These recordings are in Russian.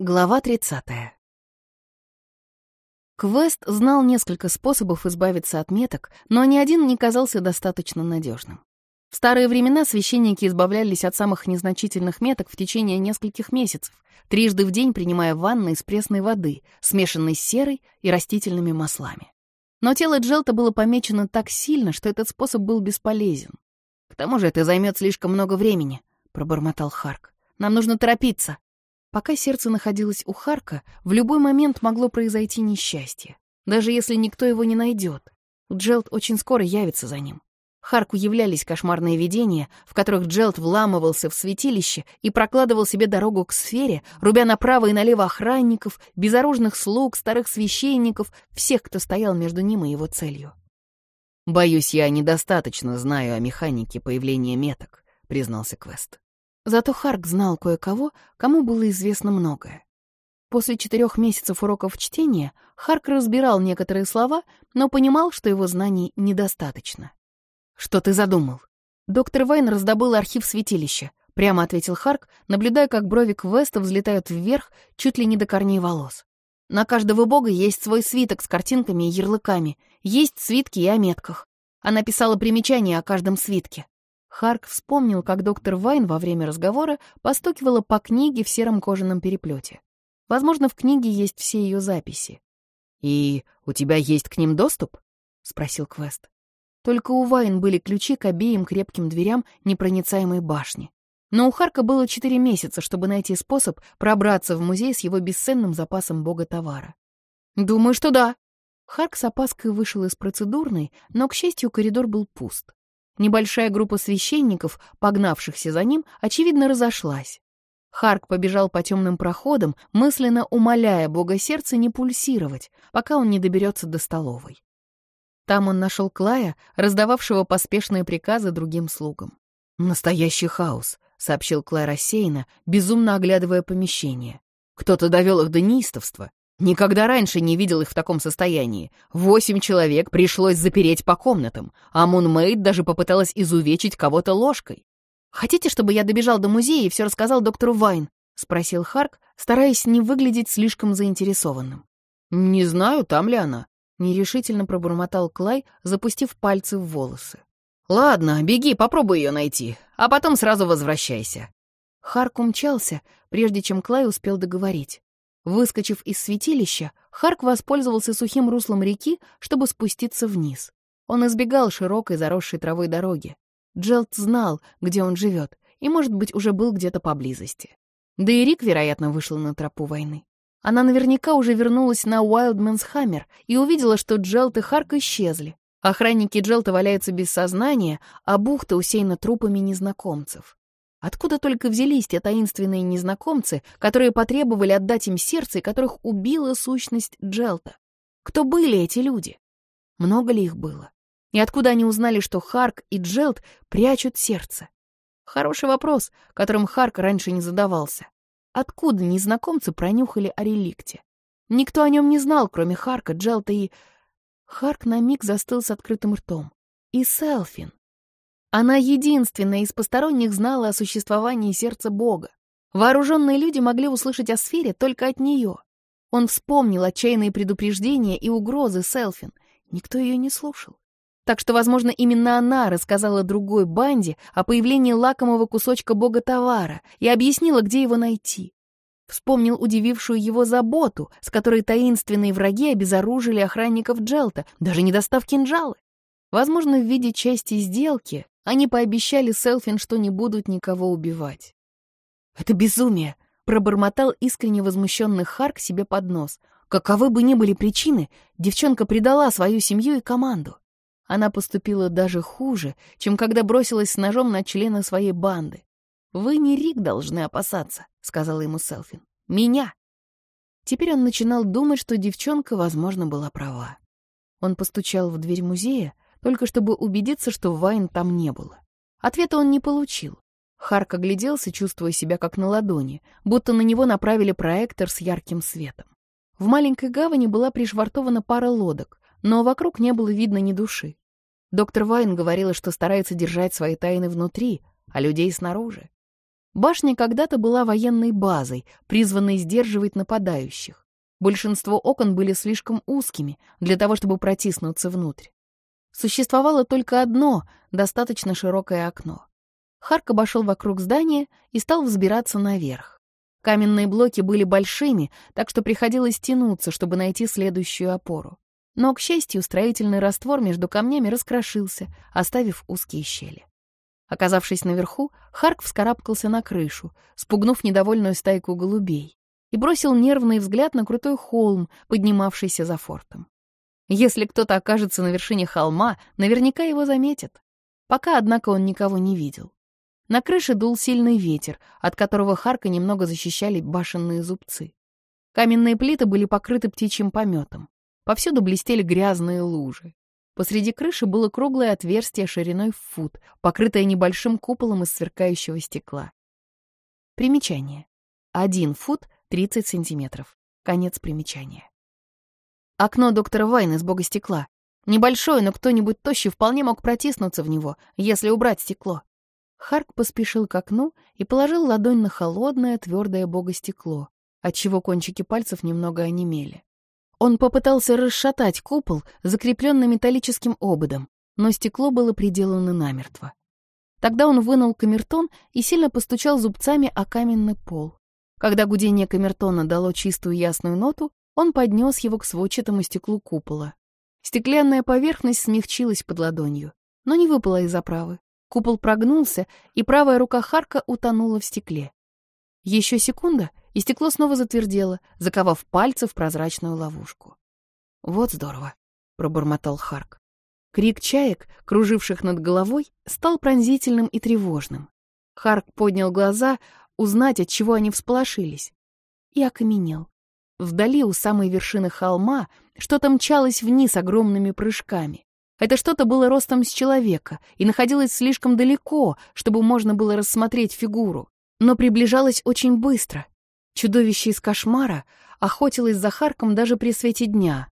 Глава 30. Квест знал несколько способов избавиться от меток, но ни один не казался достаточно надежным. В старые времена священники избавлялись от самых незначительных меток в течение нескольких месяцев, трижды в день принимая ванны из пресной воды, смешанной с серой и растительными маслами. Но тело Джелта было помечено так сильно, что этот способ был бесполезен. «К тому же это займет слишком много времени», — пробормотал Харк. «Нам нужно торопиться». Пока сердце находилось у Харка, в любой момент могло произойти несчастье, даже если никто его не найдет. Джелт очень скоро явится за ним. Харку являлись кошмарные видения, в которых Джелт вламывался в святилище и прокладывал себе дорогу к сфере, рубя направо и налево охранников, безоружных слуг, старых священников, всех, кто стоял между ним и его целью. «Боюсь, я недостаточно знаю о механике появления меток», — признался Квест. Зато Харк знал кое-кого, кому было известно многое. После четырех месяцев уроков чтения Харк разбирал некоторые слова, но понимал, что его знаний недостаточно. «Что ты задумал?» «Доктор Вайн раздобыл архив святилища», — прямо ответил Харк, наблюдая, как брови Квеста взлетают вверх чуть ли не до корней волос. «На каждого бога есть свой свиток с картинками и ярлыками, есть свитки и о метках. Она писала примечания о каждом свитке. Харк вспомнил, как доктор Вайн во время разговора постукивала по книге в сером кожаном переплете. Возможно, в книге есть все ее записи. «И у тебя есть к ним доступ?» — спросил Квест. Только у Вайн были ключи к обеим крепким дверям непроницаемой башни. Но у Харка было четыре месяца, чтобы найти способ пробраться в музей с его бесценным запасом бога товара. «Думаю, что да». Харк с опаской вышел из процедурной, но, к счастью, коридор был пуст. Небольшая группа священников, погнавшихся за ним, очевидно, разошлась. Харк побежал по темным проходам, мысленно умоляя бога сердца не пульсировать, пока он не доберется до столовой. Там он нашел Клая, раздававшего поспешные приказы другим слугам. «Настоящий хаос», — сообщил Клай рассеянно, безумно оглядывая помещение. «Кто-то довел их до неистовства. Никогда раньше не видел их в таком состоянии. Восемь человек пришлось запереть по комнатам, а Мунмейд даже попыталась изувечить кого-то ложкой. «Хотите, чтобы я добежал до музея и все рассказал доктору Вайн?» — спросил Харк, стараясь не выглядеть слишком заинтересованным. «Не знаю, там ли она», — нерешительно пробормотал Клай, запустив пальцы в волосы. «Ладно, беги, попробуй ее найти, а потом сразу возвращайся». Харк умчался, прежде чем Клай успел договорить. Выскочив из святилища, Харк воспользовался сухим руслом реки, чтобы спуститься вниз. Он избегал широкой заросшей травой дороги. Джелт знал, где он живет, и, может быть, уже был где-то поблизости. Да и Рик, вероятно, вышла на тропу войны. Она наверняка уже вернулась на Уайлдменс Хаммер и увидела, что Джелт и Харк исчезли. Охранники Джелта валяются без сознания, а бухта усеяна трупами незнакомцев. Откуда только взялись те таинственные незнакомцы, которые потребовали отдать им сердце и которых убила сущность Джелта? Кто были эти люди? Много ли их было? И откуда они узнали, что Харк и Джелт прячут сердце? Хороший вопрос, которым Харк раньше не задавался. Откуда незнакомцы пронюхали о реликте? Никто о нем не знал, кроме Харка, Джелта и... Харк на миг застыл с открытым ртом. И Селфин. Она единственная из посторонних знала о существовании сердца Бога. Вооруженные люди могли услышать о сфере только от нее. Он вспомнил отчаянные предупреждения и угрозы Селфин. Никто ее не слушал. Так что, возможно, именно она рассказала другой банде о появлении лакомого кусочка бога товара и объяснила, где его найти. Вспомнил удивившую его заботу, с которой таинственные враги обезоружили охранников Джелта, даже не достав кинжалы. Возможно, в виде части сделки они пообещали Селфин, что не будут никого убивать. «Это безумие!» — пробормотал искренне возмущенный Харк себе под нос. Каковы бы ни были причины, девчонка предала свою семью и команду. Она поступила даже хуже, чем когда бросилась с ножом на члена своей банды. «Вы не Рик должны опасаться», — сказала ему Селфин. «Меня». Теперь он начинал думать, что девчонка, возможно, была права. Он постучал в дверь музея, только чтобы убедиться, что Вайн там не было. Ответа он не получил. Харк огляделся, чувствуя себя как на ладони, будто на него направили проектор с ярким светом. В маленькой гавани была пришвартована пара лодок, но вокруг не было видно ни души. Доктор Вайн говорила, что старается держать свои тайны внутри, а людей снаружи. Башня когда-то была военной базой, призванной сдерживать нападающих. Большинство окон были слишком узкими для того, чтобы протиснуться внутрь. Существовало только одно, достаточно широкое окно. Харк обошел вокруг здания и стал взбираться наверх. Каменные блоки были большими, так что приходилось тянуться, чтобы найти следующую опору. Но, к счастью, строительный раствор между камнями раскрошился, оставив узкие щели. Оказавшись наверху, Харк вскарабкался на крышу, спугнув недовольную стайку голубей, и бросил нервный взгляд на крутой холм, поднимавшийся за фортом. Если кто-то окажется на вершине холма, наверняка его заметят. Пока, однако, он никого не видел. На крыше дул сильный ветер, от которого Харка немного защищали башенные зубцы. Каменные плиты были покрыты птичьим пометом. Повсюду блестели грязные лужи. Посреди крыши было круглое отверстие шириной в фут, покрытое небольшим куполом из сверкающего стекла. Примечание. Один фут 30 сантиметров. Конец примечания. Окно доктора Вайна из бога стекла. Небольшое, но кто-нибудь тощий вполне мог протиснуться в него, если убрать стекло. Харк поспешил к окну и положил ладонь на холодное, твердое бога стекло, отчего кончики пальцев немного онемели. Он попытался расшатать купол, закрепленный металлическим ободом, но стекло было приделано намертво. Тогда он вынул камертон и сильно постучал зубцами о каменный пол. Когда гудение камертона дало чистую ясную ноту, он поднес его к сводчатому стеклу купола. Стеклянная поверхность смягчилась под ладонью, но не выпала из оправы. Купол прогнулся, и правая рука Харка утонула в стекле. Еще секунда, и стекло снова затвердело, заковав пальцы в прозрачную ловушку. «Вот здорово», — пробормотал Харк. Крик чаек, круживших над головой, стал пронзительным и тревожным. Харк поднял глаза, узнать, от чего они всполошились, и окаменел. Вдали у самой вершины холма что-то мчалось вниз огромными прыжками. Это что-то было ростом с человека и находилось слишком далеко, чтобы можно было рассмотреть фигуру но приближалась очень быстро. Чудовище из кошмара охотилось за Харком даже при свете дня.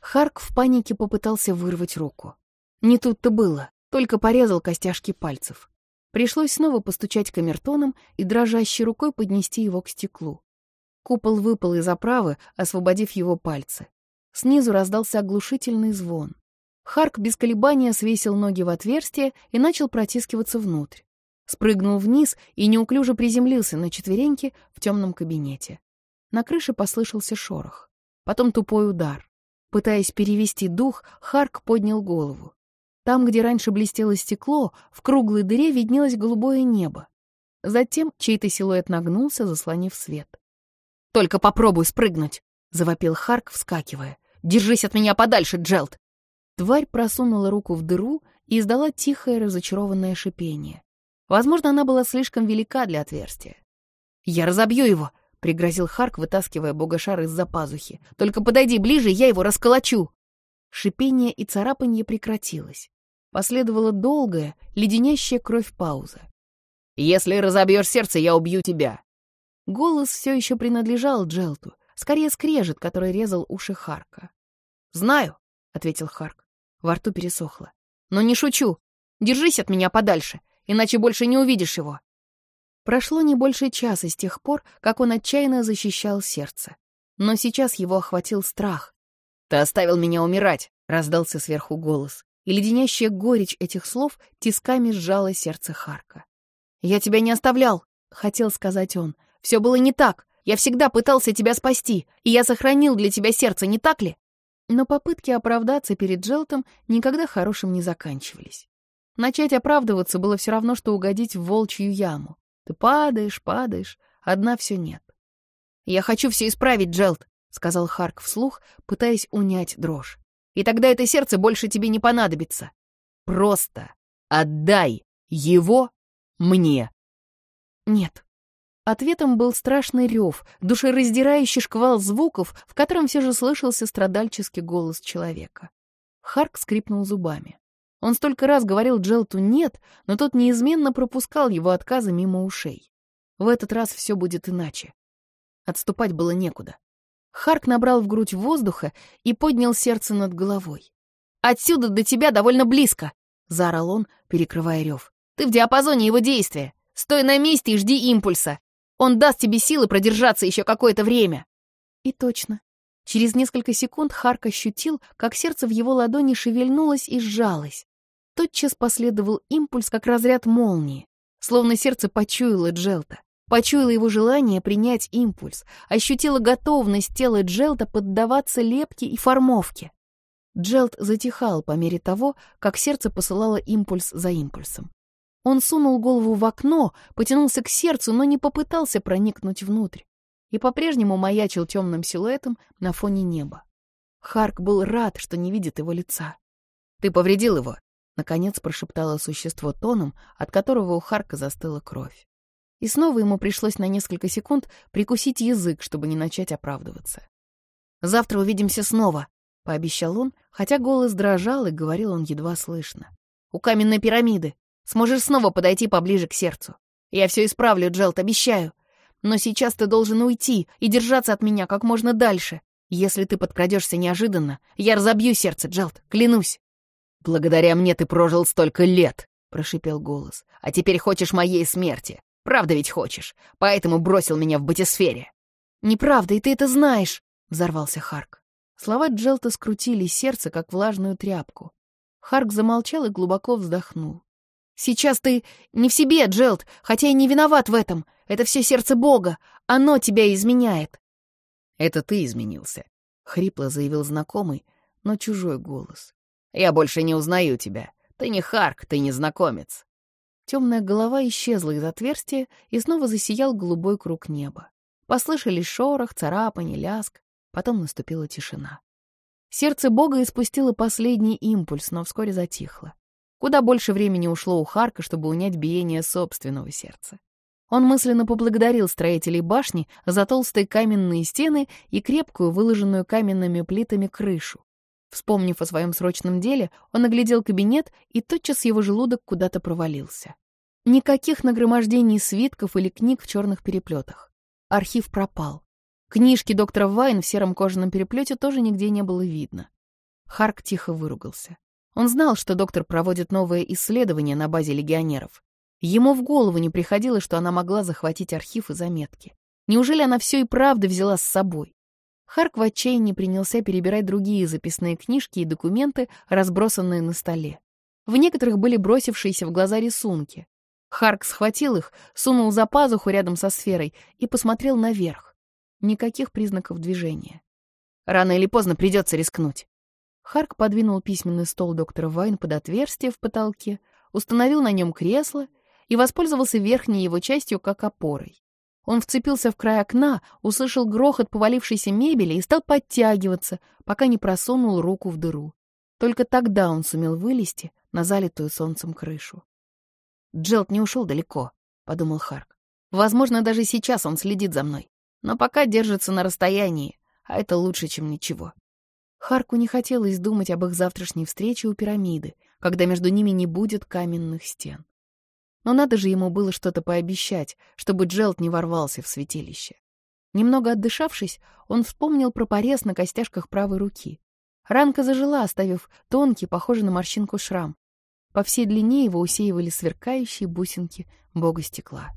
Харк в панике попытался вырвать руку. Не тут-то было, только порезал костяшки пальцев. Пришлось снова постучать камертоном и дрожащей рукой поднести его к стеклу. Купол выпал из оправы, освободив его пальцы. Снизу раздался оглушительный звон. Харк без колебания свесил ноги в отверстие и начал протискиваться внутрь спрыгнул вниз и неуклюже приземлился на четвереньки в темном кабинете. На крыше послышался шорох. Потом тупой удар. Пытаясь перевести дух, Харк поднял голову. Там, где раньше блестело стекло, в круглой дыре виднелось голубое небо. Затем чей-то силуэт нагнулся, заслонив свет. «Только попробуй спрыгнуть!» — завопил Харк, вскакивая. «Держись от меня подальше, Джелд!» Тварь просунула руку в дыру и издала тихое разочарованное шипение. Возможно, она была слишком велика для отверстия. «Я разобью его!» — пригрозил Харк, вытаскивая богошар из-за пазухи. «Только подойди ближе, я его расколочу!» Шипение и царапанье прекратилось. Последовала долгая, леденящая кровь пауза. «Если разобьешь сердце, я убью тебя!» Голос все еще принадлежал Джелту, скорее скрежет, который резал уши Харка. «Знаю», — ответил Харк. Во рту пересохло. «Но не шучу. Держись от меня подальше иначе больше не увидишь его». Прошло не больше часа с тех пор, как он отчаянно защищал сердце. Но сейчас его охватил страх. «Ты оставил меня умирать!» — раздался сверху голос, и леденящая горечь этих слов тисками сжала сердце Харка. «Я тебя не оставлял!» — хотел сказать он. «Все было не так. Я всегда пытался тебя спасти, и я сохранил для тебя сердце, не так ли?» Но попытки оправдаться перед Джелтом никогда хорошим не заканчивались. Начать оправдываться было все равно, что угодить в волчью яму. Ты падаешь, падаешь, одна все нет. «Я хочу все исправить, Джелд», — сказал Харк вслух, пытаясь унять дрожь. «И тогда это сердце больше тебе не понадобится. Просто отдай его мне». «Нет». Ответом был страшный рев, душераздирающий шквал звуков, в котором все же слышался страдальческий голос человека. Харк скрипнул зубами. Он столько раз говорил Джелту «нет», но тот неизменно пропускал его отказы мимо ушей. В этот раз все будет иначе. Отступать было некуда. Харк набрал в грудь воздуха и поднял сердце над головой. «Отсюда до тебя довольно близко!» — заорал он, перекрывая рев. «Ты в диапазоне его действия. Стой на месте и жди импульса. Он даст тебе силы продержаться еще какое-то время. И точно. Через несколько секунд Харк ощутил, как сердце в его ладони шевельнулось и сжалось. Тотчас последовал импульс, как разряд молнии. Словно сердце почуяло Джелта. Почуяло его желание принять импульс, ощутило готовность тела Джелта поддаваться лепке и формовке. Джелт затихал по мере того, как сердце посылало импульс за импульсом. Он сунул голову в окно, потянулся к сердцу, но не попытался проникнуть внутрь. И по-прежнему маячил темным силуэтом на фоне неба. Харк был рад, что не видит его лица. «Ты повредил его!» — наконец прошептало существо тоном, от которого у Харка застыла кровь. И снова ему пришлось на несколько секунд прикусить язык, чтобы не начать оправдываться. «Завтра увидимся снова», — пообещал он, хотя голос дрожал и говорил он едва слышно. «У каменной пирамиды. Сможешь снова подойти поближе к сердцу. Я все исправлю, Джелт, обещаю. Но сейчас ты должен уйти и держаться от меня как можно дальше. Если ты подкрадешься неожиданно, я разобью сердце, Джелт, клянусь. «Благодаря мне ты прожил столько лет», — прошипел голос. «А теперь хочешь моей смерти. Правда ведь хочешь. Поэтому бросил меня в батисфере». «Неправда, и ты это знаешь», — взорвался Харк. Слова Джелта скрутили сердце, как влажную тряпку. Харк замолчал и глубоко вздохнул. Сейчас ты не в себе, Джелт, хотя и не виноват в этом. Это все сердце Бога. Оно тебя изменяет. Это ты изменился, — хрипло заявил знакомый, но чужой голос. Я больше не узнаю тебя. Ты не Харк, ты не знакомец. Темная голова исчезла из отверстия, и снова засиял голубой круг неба. Послышались шорох, царапанье, ляск. Потом наступила тишина. Сердце Бога испустило последний импульс, но вскоре затихло. Куда больше времени ушло у Харка, чтобы унять биение собственного сердца. Он мысленно поблагодарил строителей башни за толстые каменные стены и крепкую, выложенную каменными плитами крышу. Вспомнив о своем срочном деле, он оглядел кабинет, и тотчас его желудок куда-то провалился. Никаких нагромождений свитков или книг в черных переплетах. Архив пропал. Книжки доктора Вайн в сером кожаном переплете тоже нигде не было видно. Харк тихо выругался. Он знал, что доктор проводит новое исследование на базе легионеров. Ему в голову не приходило, что она могла захватить архив и заметки. Неужели она все и правда взяла с собой? Харк в отчаянии принялся перебирать другие записные книжки и документы, разбросанные на столе. В некоторых были бросившиеся в глаза рисунки. Харк схватил их, сунул за пазуху рядом со сферой и посмотрел наверх. Никаких признаков движения. Рано или поздно придется рискнуть. Харк подвинул письменный стол доктора Вайн под отверстие в потолке, установил на нем кресло и воспользовался верхней его частью как опорой. Он вцепился в край окна, услышал грохот повалившейся мебели и стал подтягиваться, пока не просунул руку в дыру. Только тогда он сумел вылезти на залитую солнцем крышу. «Джелт не ушел далеко», — подумал Харк. «Возможно, даже сейчас он следит за мной, но пока держится на расстоянии, а это лучше, чем ничего». Харку не хотелось думать об их завтрашней встрече у пирамиды, когда между ними не будет каменных стен. Но надо же ему было что-то пообещать, чтобы Джелт не ворвался в святилище. Немного отдышавшись, он вспомнил про порез на костяшках правой руки. Ранка зажила, оставив тонкий, похожий на морщинку шрам. По всей длине его усеивали сверкающие бусинки бога стекла.